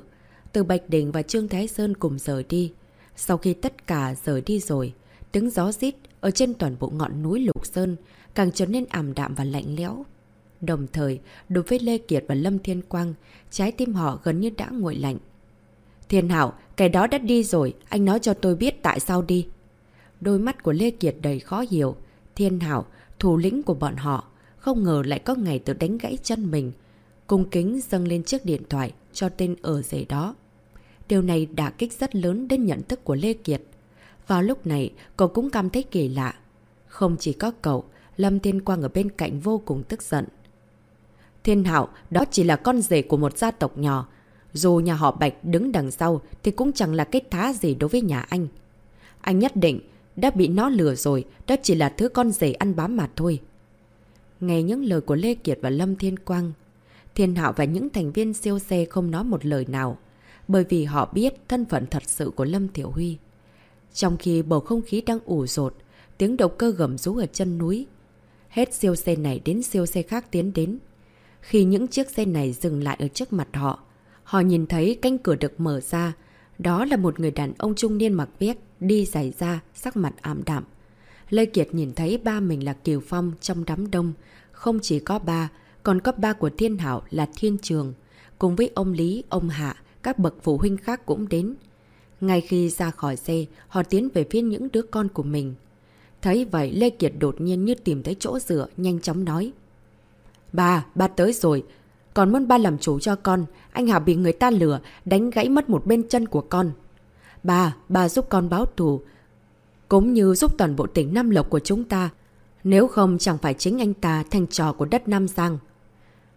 Từ Bạch Đình và Trương Thái Sơn cùng rời đi. Sau khi tất cả rời đi rồi, tiếng gió rít ở trên toàn bộ ngọn núi Lục Sơn càng trở nên ảm đạm và lạnh lẽo. Đồng thời, đối với Lê Kiệt và Lâm Thiên Quang, trái tim họ gần như đã nguội lạnh. Thiên Hảo, cái đó đã đi rồi, anh nói cho tôi biết tại sao đi. Đôi mắt của Lê Kiệt đầy khó hiểu. Thiên Hảo, thủ lĩnh của bọn họ, không ngờ lại có ngày tự đánh gãy chân mình. Cung kính dâng lên chiếc điện thoại cho tên ở rể đó. Điều này đã kích rất lớn đến nhận thức của Lê Kiệt. Vào lúc này, cậu cũng cảm thấy kỳ lạ. Không chỉ có cậu, Lâm Thiên Quang ở bên cạnh vô cùng tức giận. Thiên Hạo, đó chỉ là con rể của một gia tộc nhỏ. Dù nhà họ Bạch đứng đằng sau thì cũng chẳng là cái thá gì đối với nhà anh. Anh nhất định đã bị nó lừa rồi, đó chỉ là thứ con rể ăn bám mà thôi. Nghe những lời của Lê Kiệt và Lâm Thiên Quang, Thiên Hạo và những thành viên siêu xe không nói một lời nào, bởi vì họ biết thân phận thật sự của Lâm Thiểu Huy. Trong khi bầu không khí đang ủ rột, tiếng động cơ gầm rú ở chân núi. Hết siêu xe này đến siêu xe khác tiến đến. Khi những chiếc xe này dừng lại ở trước mặt họ, họ nhìn thấy cánh cửa được mở ra. Đó là một người đàn ông trung niên mặc vét, đi dài ra, sắc mặt ảm đạm. Lê Kiệt nhìn thấy ba mình là Kiều Phong trong đám đông. Không chỉ có ba, còn có ba của Thiên Hảo là Thiên Trường. Cùng với ông Lý, ông Hạ, các bậc phụ huynh khác cũng đến. Ngay khi ra khỏi xe, họ tiến về phía những đứa con của mình. Thấy vậy, Lê Kiệt đột nhiên như tìm thấy chỗ dựa, nhanh chóng nói. bà ba tới rồi. Còn muốn ba làm chủ cho con. Anh Hảo bị người ta lừa, đánh gãy mất một bên chân của con. bà bà giúp con báo thù. Cũng như giúp toàn bộ tỉnh Nam Lộc của chúng ta. Nếu không chẳng phải chính anh ta thành trò của đất Nam Giang.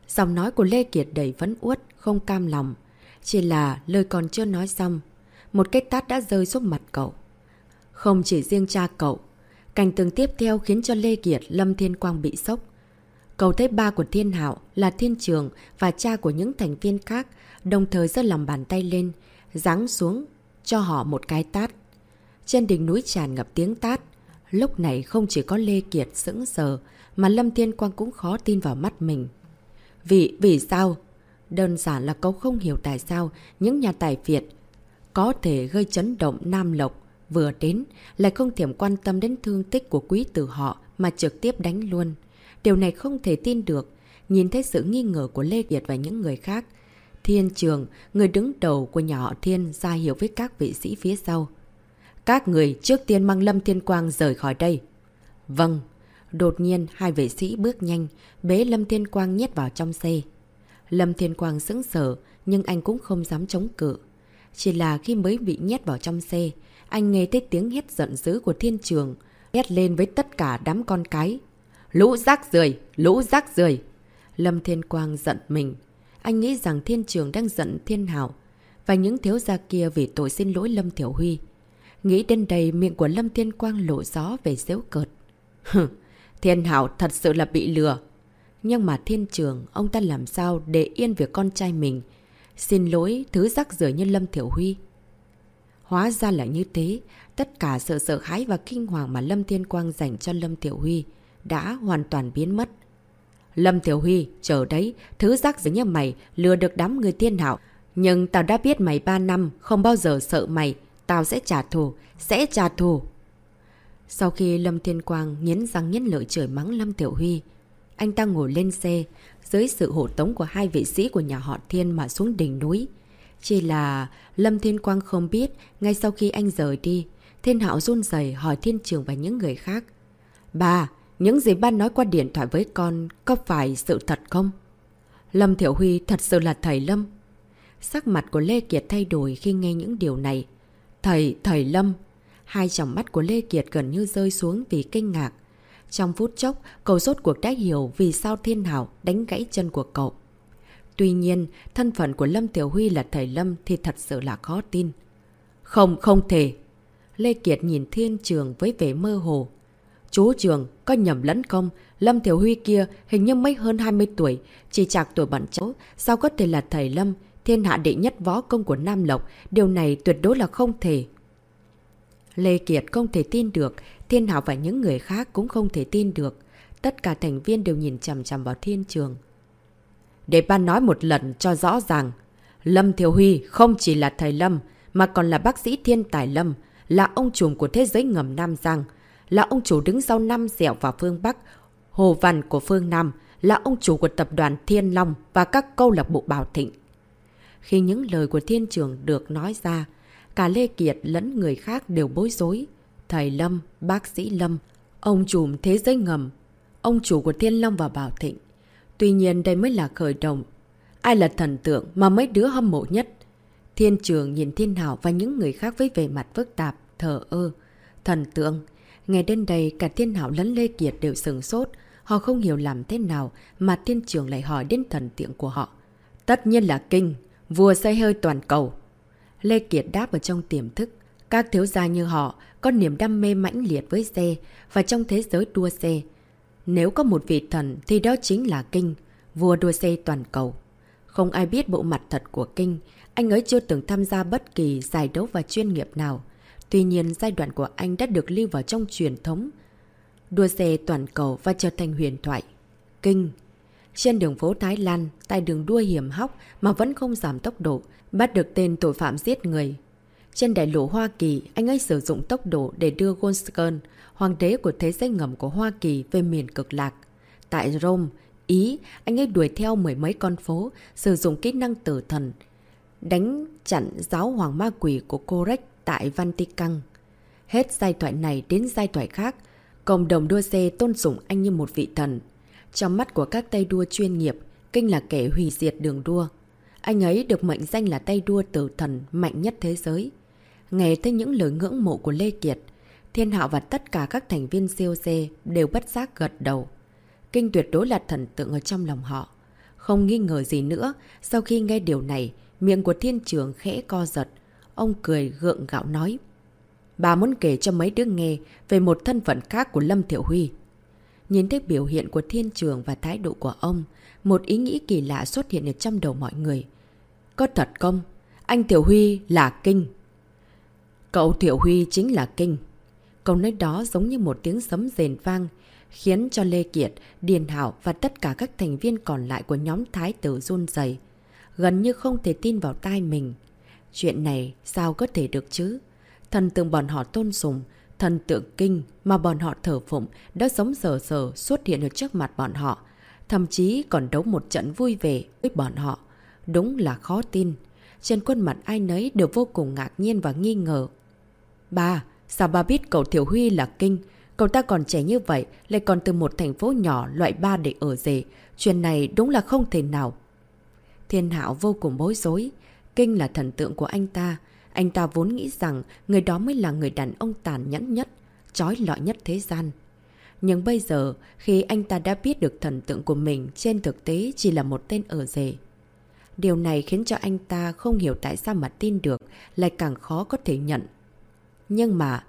Giọng nói của Lê Kiệt đầy vẫn uất, không cam lòng. Chỉ là lời còn chưa nói xong. Một cái tát đã rơi xuống mặt cậu. Không chỉ riêng cha cậu. Cảnh tường tiếp theo khiến cho Lê Kiệt, Lâm Thiên Quang bị sốc. Cậu thấy ba của Thiên Hạo là Thiên Trường và cha của những thành viên khác, đồng thời giơ lòng bàn tay lên, giáng xuống cho họ một cái tát. Trên đỉnh núi tràn ngập tiếng tát. Lúc này không chỉ có Lê Kiệt sững sờ, mà Lâm Thiên Quang cũng khó tin vào mắt mình. Vì, vì sao? Đơn giản là cậu không hiểu tại sao những nhà tài Việt có thể gây chấn động Nam Lộc vừa đến lại không thèm quan tâm đến thương tích của quý tử họ mà trực tiếp đánh luôn. Điều này không thể tin được. Nhìn thấy sự nghi ngờ của Lê Kiệt và những người khác. Thiên Trường, người đứng đầu của nhà họ Thiên ra hiểu với các vị sĩ phía sau. Các người trước tiên mang Lâm Thiên Quang rời khỏi đây. Vâng. Đột nhiên, hai vệ sĩ bước nhanh, bế Lâm Thiên Quang nhét vào trong xe. Lâm Thiên Quang sững sở, nhưng anh cũng không dám chống cự. Chỉ là khi mới bị nhét vào trong xe, anh nghe thấy tiếng hét giận dữ của thiên trường, hét lên với tất cả đám con cái. Lũ rác rưởi lũ rác rưởi Lâm Thiên Quang giận mình. Anh nghĩ rằng thiên trường đang giận thiên hảo và những thiếu gia kia vì tội xin lỗi Lâm Thiểu Huy. Nghĩ đến đây miệng của Lâm Thiên Quang lộ gió về xéo cợt. thiên hảo thật sự là bị lừa. Nhưng mà thiên trường, ông ta làm sao để yên việc con trai mình? Xin lỗi thứ rắc rưởi như Lâm Thiểu Huy. Hóa ra là như thế, tất cả sự sợ hãi và kinh hoàng mà Lâm Thiên Quang dành cho Lâm Tiểu Huy đã hoàn toàn biến mất. Lâm Tiểu Huy, chờ đấy, thứ rắc rưởi như mày lừa được đám người thiên hạo. Nhưng tao đã biết mày 3 năm, không bao giờ sợ mày. Tao sẽ trả thù, sẽ trả thù. Sau khi Lâm Thiên Quang nghiến răng nghiến lợi trời mắng Lâm Tiểu Huy, anh ta ngồi lên xe, dưới sự hộ tống của hai vị sĩ của nhà họ Thiên mà xuống đỉnh núi. Chỉ là Lâm Thiên Quang không biết, ngay sau khi anh rời đi, Thiên Hạo run rẩy hỏi Thiên Trường và những người khác. Bà, những gì ba nói qua điện thoại với con có phải sự thật không? Lâm Thiểu Huy thật sự là thầy Lâm. Sắc mặt của Lê Kiệt thay đổi khi nghe những điều này. Thầy, thầy Lâm. Hai tròng mắt của Lê Kiệt gần như rơi xuống vì kinh ngạc. Trong phút chốc, cậu rốt cuộc đã hiểu vì sao Thiên Hảo đánh gãy chân của cậu. Tuy nhiên, thân phận của Lâm Tiểu Huy là thầy Lâm thì thật sự là khó tin. Không, không thể. Lê Kiệt nhìn Thiên Trường với vẻ mơ hồ. Chú Trường, có nhầm lẫn không? Lâm Tiểu Huy kia hình như mấy hơn 20 tuổi, chỉ chạc tuổi bạn cháu. Sao có thể là thầy Lâm, thiên hạ đệ nhất võ công của Nam Lộc? Điều này tuyệt đối là không thể. Lê Kiệt không thể tin được, Thiên Hảo và những người khác cũng không thể tin được. Tất cả thành viên đều nhìn chằm chằm vào thiên trường. Để ba nói một lần cho rõ ràng. Lâm Thiểu Huy không chỉ là thầy Lâm, mà còn là bác sĩ thiên tài Lâm, là ông trùm của thế giới ngầm Nam Giang, là ông chủ đứng sau năm dẻo vào phương Bắc, Hồ Văn của phương Nam, là ông chủ của tập đoàn Thiên Long và các câu lạc bộ Bảo Thịnh. Khi những lời của thiên trường được nói ra, cả Lê Kiệt lẫn người khác đều bối rối. Thầy Lâm, bác sĩ Lâm, ông trùm thế giới ngầm, ông chủ của Thiên Long và Bảo Thịnh. Tuy nhiên đây mới là khởi động. Ai là thần tượng mà mấy đứa hâm mộ nhất? Thiên trường nhìn Thiên Hảo và những người khác với vẻ mặt phức tạp, thờ ơ. Thần tượng. Ngày đến đây, cả Thiên Hảo lẫn Lê Kiệt đều sừng sốt. Họ không hiểu làm thế nào mà thiên trường lại hỏi đến thần tượng của họ. Tất nhiên là kinh, vua say hơi toàn cầu. Lê Kiệt đáp ở trong tiềm thức. Các thiếu gia như họ có niềm đam mê mãnh liệt với xe và trong thế giới đua xe. Nếu có một vị thần thì đó chính là Kinh, vua đua xe toàn cầu. Không ai biết bộ mặt thật của Kinh, anh ấy chưa từng tham gia bất kỳ giải đấu và chuyên nghiệp nào. Tuy nhiên, giai đoạn của anh đã được lưu vào trong truyền thống. Đua xe toàn cầu và trở thành huyền thoại. Kinh Trên đường phố Thái Lan, tại đường đua hiểm hóc mà vẫn không giảm tốc độ, bắt được tên tội phạm giết người. Trên đại lộ Hoa Kỳ, anh ấy sử dụng tốc độ để đưa Gonskern, hoàng đế của thế giới ngầm của Hoa Kỳ về miền cực lạc. Tại Rome, Ý, anh ấy đuổi theo mười mấy con phố, sử dụng kỹ năng tử thần, đánh chặn giáo hoàng ma quỷ của Correct tại Vatican. Hết giai thoại này đến giai thoại khác, cộng đồng đua xe tôn sủng anh như một vị thần. Trong mắt của các tay đua chuyên nghiệp, Kinh là kẻ hủy diệt đường đua. Anh ấy được mệnh danh là tay đua tử thần mạnh nhất thế giới. Nghe thấy những lời ngưỡng mộ của Lê Kiệt, Thiên Hạo và tất cả các thành viên COC đều bất giác gật đầu. Kinh tuyệt đối là thần tượng ở trong lòng họ. Không nghi ngờ gì nữa, sau khi nghe điều này, miệng của thiên trường khẽ co giật. Ông cười gượng gạo nói. Bà muốn kể cho mấy đứa nghe về một thân phận khác của Lâm Thiệu Huy. Nhìn thấy biểu hiện của thiên trường và thái độ của ông, một ý nghĩ kỳ lạ xuất hiện ở trong đầu mọi người. Có thật không? Anh tiểu Huy là kinh. Cậu Thiệu Huy chính là kinh. Câu nói đó giống như một tiếng sấm rền vang, khiến cho Lê Kiệt, Điền Hảo và tất cả các thành viên còn lại của nhóm thái tử run dày. Gần như không thể tin vào tai mình. Chuyện này sao có thể được chứ? Thần tượng bọn họ tôn sùng, thần tượng kinh mà bọn họ thở phụng đã sống sờ sờ xuất hiện ở trước mặt bọn họ. Thậm chí còn đấu một trận vui vẻ với bọn họ. Đúng là khó tin. Trên khuôn mặt ai nấy đều vô cùng ngạc nhiên và nghi ngờ. Ba, sao ba biết cậu Thiểu Huy là kinh? Cậu ta còn trẻ như vậy, lại còn từ một thành phố nhỏ loại ba để ở rể. Chuyện này đúng là không thể nào. Thiên Hạo vô cùng bối rối. Kinh là thần tượng của anh ta. Anh ta vốn nghĩ rằng người đó mới là người đàn ông tàn nhẫn nhất, trói lọi nhất thế gian. Nhưng bây giờ, khi anh ta đã biết được thần tượng của mình trên thực tế chỉ là một tên ở rể. Điều này khiến cho anh ta không hiểu tại sao mà tin được, lại càng khó có thể nhận. Nhưng mà,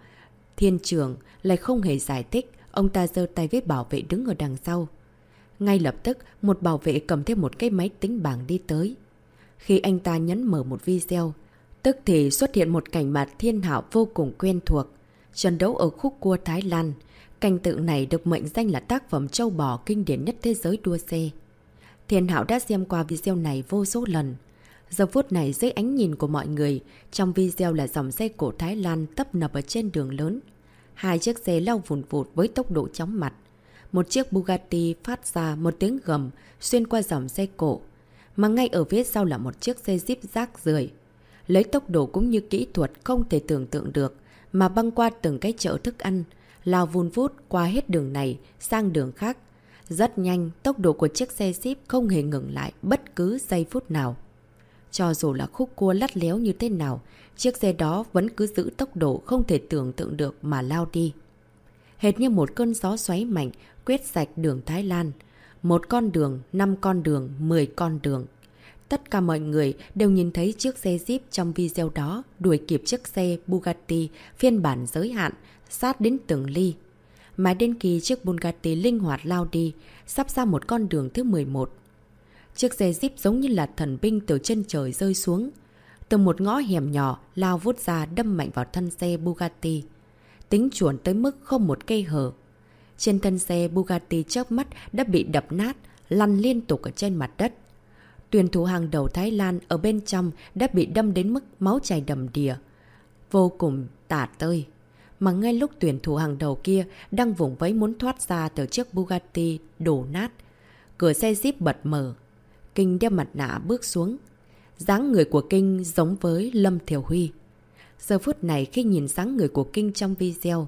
thiên trường lại không hề giải thích, ông ta giơ tay với bảo vệ đứng ở đằng sau. Ngay lập tức, một bảo vệ cầm thêm một cái máy tính bảng đi tới. Khi anh ta nhấn mở một video, tức thì xuất hiện một cảnh mặt thiên hạo vô cùng quen thuộc. Trận đấu ở khúc cua Thái Lan. Cảnh tượng này được mệnh danh là tác phẩm châu bò kinh điển nhất thế giới đua xe. Thiên hạo đã xem qua video này vô số lần. Giờ phút này dưới ánh nhìn của mọi người, trong video là dòng xe cổ Thái Lan tấp nập ở trên đường lớn. Hai chiếc xe lao vùn vụt với tốc độ chóng mặt. Một chiếc Bugatti phát ra một tiếng gầm xuyên qua dòng xe cổ. Mà ngay ở phía sau là một chiếc xe Jeep rác rưởi Lấy tốc độ cũng như kỹ thuật không thể tưởng tượng được mà băng qua từng cái chợ thức ăn, lao vun vút qua hết đường này sang đường khác. Rất nhanh, tốc độ của chiếc xe Jeep không hề ngừng lại bất cứ giây phút nào. Cho dù là khúc cua lắt léo như thế nào, chiếc xe đó vẫn cứ giữ tốc độ không thể tưởng tượng được mà lao đi. Hệt như một cơn gió xoáy mạnh quét sạch đường Thái Lan. Một con đường, năm con đường, mười con đường. Tất cả mọi người đều nhìn thấy chiếc xe Jeep trong video đó đuổi kịp chiếc xe Bugatti phiên bản giới hạn, sát đến từng ly. Mãi đến khi chiếc Bugatti linh hoạt lao đi, sắp ra một con đường thứ 11. Chiếc xe Jeep giống như là thần binh từ chân trời rơi xuống. Từ một ngõ hẻm nhỏ, lao vút ra đâm mạnh vào thân xe Bugatti. Tính chuẩn tới mức không một cây hở. Trên thân xe Bugatti chớp mắt đã bị đập nát, lăn liên tục ở trên mặt đất. Tuyển thủ hàng đầu Thái Lan ở bên trong đã bị đâm đến mức máu chảy đầm đìa. Vô cùng tả tơi. Mà ngay lúc tuyển thủ hàng đầu kia đang vùng vẫy muốn thoát ra từ chiếc Bugatti đổ nát, cửa xe Jeep bật mở. Kinh đeo mặt nạ bước xuống. dáng người của Kinh giống với Lâm Thiểu Huy. Giờ phút này khi nhìn dáng người của Kinh trong video,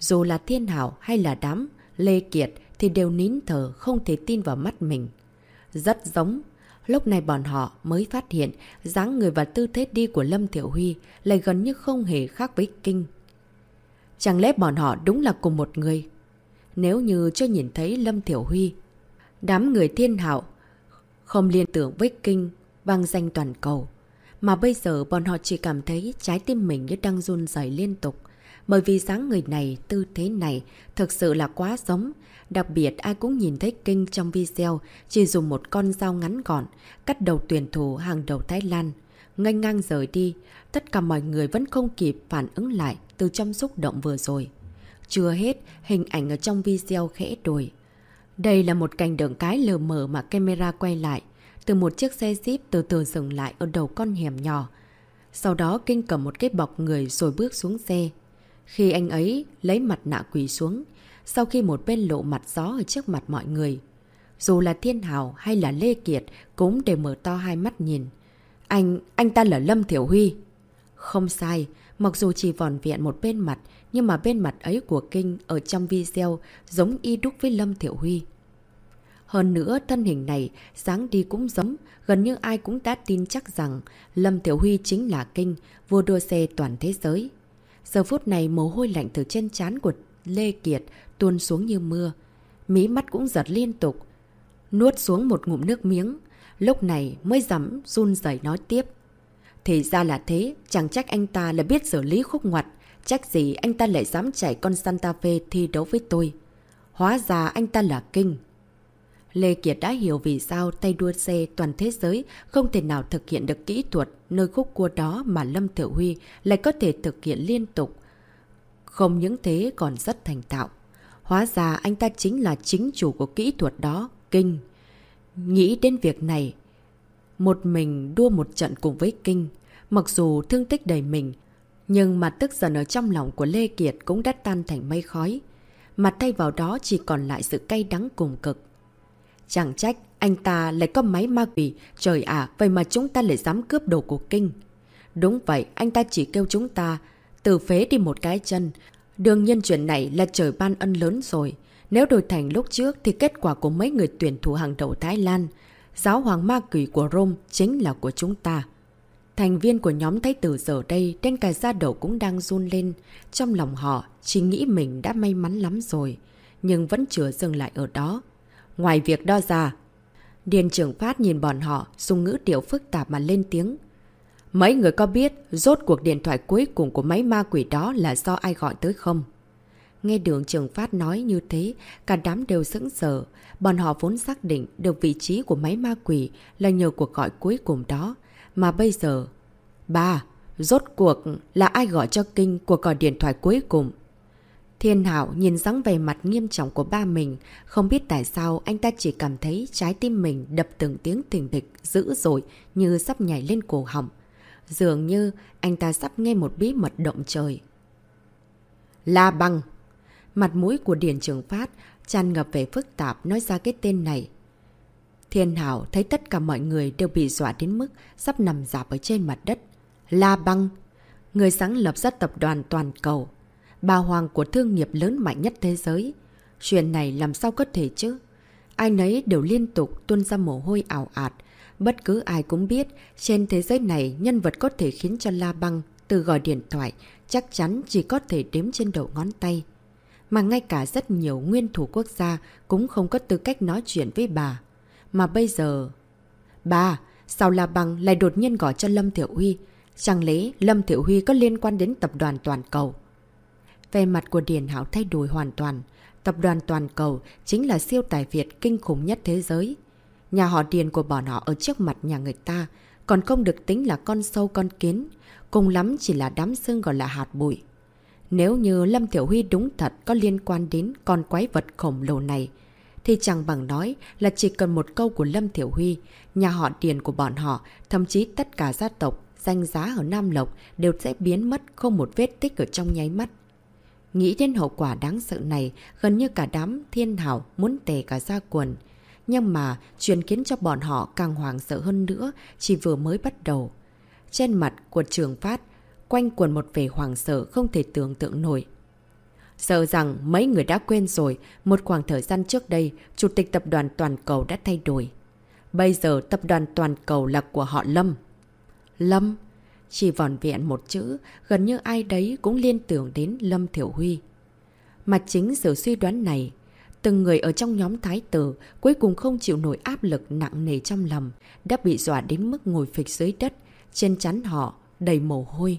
dù là Thiên Hảo hay là đám, Lê Kiệt thì đều nín thở không thể tin vào mắt mình. Rất giống. Lúc này bọn họ mới phát hiện dáng người và tư thế đi của Lâm Thiểu Huy lại gần như không hề khác với Kinh. Chẳng lẽ bọn họ đúng là cùng một người? Nếu như chưa nhìn thấy Lâm Thiểu Huy, đám người thiên hạo không liên tưởng với kinh vang danh toàn cầu. Mà bây giờ bọn họ chỉ cảm thấy trái tim mình như đang run rẩy liên tục. Bởi vì dáng người này, tư thế này thực sự là quá giống. Đặc biệt ai cũng nhìn thấy kinh trong video chỉ dùng một con dao ngắn gọn, cắt đầu tuyển thủ hàng đầu Thái Lan. Nganh ngang rời đi, tất cả mọi người vẫn không kịp phản ứng lại từ trong xúc động vừa rồi. Chưa hết, hình ảnh ở trong video khẽ đổi. Đây là một cảnh đường cái lờ mờ mà camera quay lại. Từ một chiếc xe Jeep từ từ dừng lại ở đầu con hẻm nhỏ. Sau đó Kinh cầm một cái bọc người rồi bước xuống xe. Khi anh ấy lấy mặt nạ quỳ xuống, sau khi một bên lộ mặt gió ở trước mặt mọi người. Dù là Thiên Hào hay là Lê Kiệt cũng đều mở to hai mắt nhìn. Anh, anh ta là Lâm Thiểu Huy. Không sai, mặc dù chỉ vòn vẹn một bên mặt, nhưng mà bên mặt ấy của Kinh ở trong video giống y đúc với Lâm Thiểu Huy. Hơn nữa, thân hình này, sáng đi cũng giống, gần như ai cũng đã tin chắc rằng Lâm Thiểu Huy chính là Kinh, vua đua xe toàn thế giới. Giờ phút này mồ hôi lạnh từ trên trán của Lê Kiệt tuôn xuống như mưa. Mí mắt cũng giật liên tục. Nuốt xuống một ngụm nước miếng. Lúc này mới dám run rẩy nói tiếp. Thì ra là thế, chẳng trách anh ta là biết xử lý khúc ngoặt. Trách gì anh ta lại dám chạy con Santa Fe thi đấu với tôi. Hóa ra anh ta là kinh. Lê Kiệt đã hiểu vì sao tay đua xe toàn thế giới không thể nào thực hiện được kỹ thuật nơi khúc cua đó mà Lâm Thiểu Huy lại có thể thực hiện liên tục. Không những thế còn rất thành tạo. Hóa ra anh ta chính là chính chủ của kỹ thuật đó, Kinh. Nghĩ đến việc này, một mình đua một trận cùng với Kinh, mặc dù thương tích đầy mình, nhưng mà tức giận ở trong lòng của Lê Kiệt cũng đã tan thành mây khói. Mặt thay vào đó chỉ còn lại sự cay đắng cùng cực. Chẳng trách, anh ta lại có máy ma quỷ. Trời ạ, vậy mà chúng ta lại dám cướp đồ của kinh. Đúng vậy, anh ta chỉ kêu chúng ta từ phế đi một cái chân. Đương nhiên chuyện này là trời ban ân lớn rồi. Nếu đổi thành lúc trước thì kết quả của mấy người tuyển thủ hàng đầu Thái Lan, giáo hoàng ma quỷ của Rome chính là của chúng ta. Thành viên của nhóm Thái tử giờ đây, đến cả da đầu cũng đang run lên. Trong lòng họ, chỉ nghĩ mình đã may mắn lắm rồi. Nhưng vẫn chưa dừng lại ở đó. Ngoài việc đo ra, Điền trưởng phát nhìn bọn họ, dùng ngữ điệu phức tạp mà lên tiếng. Mấy người có biết rốt cuộc điện thoại cuối cùng của máy ma quỷ đó là do ai gọi tới không? Nghe đường trưởng phát nói như thế, cả đám đều sững sờ. Bọn họ vốn xác định được vị trí của máy ma quỷ là nhờ cuộc gọi cuối cùng đó. Mà bây giờ... Ba, rốt cuộc là ai gọi cho Kinh của gọi điện thoại cuối cùng? Thiên Hảo nhìn dáng về mặt nghiêm trọng của ba mình, không biết tại sao anh ta chỉ cảm thấy trái tim mình đập từng tiếng thình thịch dữ dội như sắp nhảy lên cổ họng. Dường như anh ta sắp nghe một bí mật động trời. La Băng Mặt mũi của Điền Trường Phát tràn ngập về phức tạp nói ra cái tên này. Thiên Hảo thấy tất cả mọi người đều bị dọa đến mức sắp nằm dạp ở trên mặt đất. La Băng Người sáng lập ra tập đoàn toàn cầu bà hoàng của thương nghiệp lớn mạnh nhất thế giới. Chuyện này làm sao có thể chứ? Ai nấy đều liên tục tuôn ra mồ hôi ảo ạt. Bất cứ ai cũng biết, trên thế giới này nhân vật có thể khiến cho La Băng từ gọi điện thoại chắc chắn chỉ có thể đếm trên đầu ngón tay. Mà ngay cả rất nhiều nguyên thủ quốc gia cũng không có tư cách nói chuyện với bà. Mà bây giờ... Bà, sao La Băng lại đột nhiên gọi cho Lâm Thiểu Huy? Chẳng lẽ Lâm Thiểu Huy có liên quan đến tập đoàn toàn cầu? Về mặt của Điền Hảo thay đổi hoàn toàn. Tập đoàn toàn cầu chính là siêu tài Việt kinh khủng nhất thế giới. Nhà họ Điền của bọn họ ở trước mặt nhà người ta còn không được tính là con sâu con kiến. Cùng lắm chỉ là đám xương gọi là hạt bụi. Nếu như Lâm Tiểu Huy đúng thật có liên quan đến con quái vật khổng lồ này, thì chẳng bằng nói là chỉ cần một câu của Lâm Thiểu Huy, nhà họ tiền của bọn họ, thậm chí tất cả gia tộc, danh giá ở Nam Lộc đều sẽ biến mất không một vết tích ở trong nháy mắt. Nghĩ đến hậu quả đáng sợ này, gần như cả đám thiên hảo muốn tề cả ra quần. Nhưng mà chuyện khiến cho bọn họ càng hoàng sợ hơn nữa chỉ vừa mới bắt đầu. Trên mặt của trường phát, quanh quần một vẻ hoàng sợ không thể tưởng tượng nổi. Sợ rằng mấy người đã quên rồi, một khoảng thời gian trước đây, Chủ tịch Tập đoàn Toàn cầu đã thay đổi. Bây giờ Tập đoàn Toàn cầu là của họ Lâm. Lâm? Chỉ vòn vẹn một chữ, gần như ai đấy cũng liên tưởng đến Lâm Thiểu Huy. Mà chính sự suy đoán này, từng người ở trong nhóm thái tử cuối cùng không chịu nổi áp lực nặng nề trong lòng, đã bị dọa đến mức ngồi phịch dưới đất, trên chắn họ đầy mồ hôi.